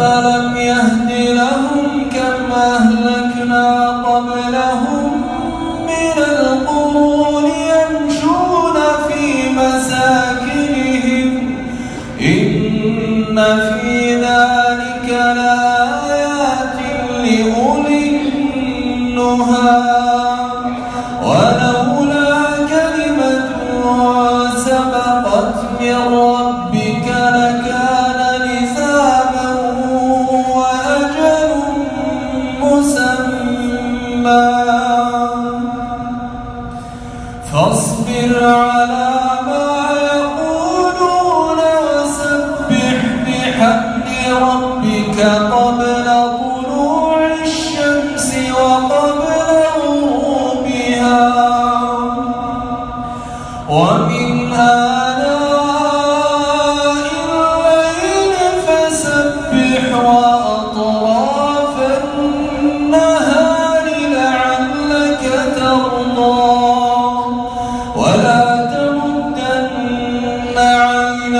أفلم يهد لهم كم أهلكنا قبلهم من القرون يمشون في مساكنهم. إن في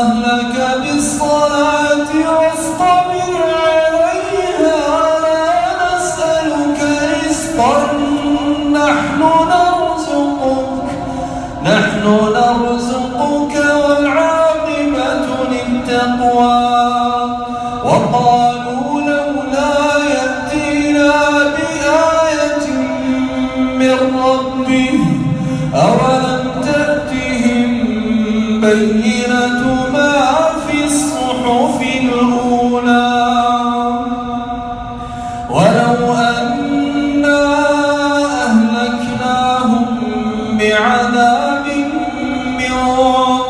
الله البينة ما في الصحف الأولى. ولو أنا أهلكناهم بعذاب من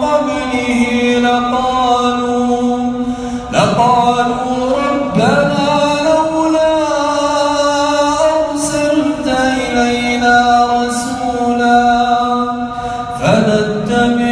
قبله لقالوا, لقالوا ربنا لولا أرسلت إلينا رسولا فنتبع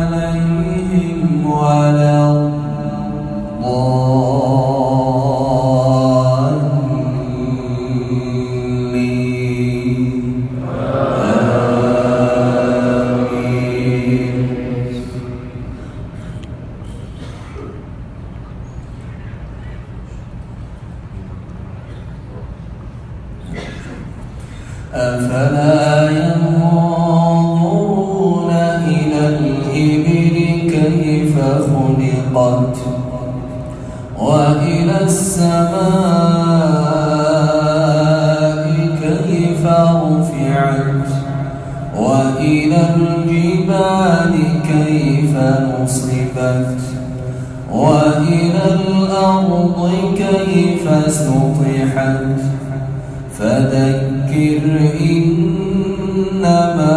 خلقت وإلى السماء كيف رفعت وإلى الجبال كيف نصبت وإلى الأرض كيف سطحت فذكر إنما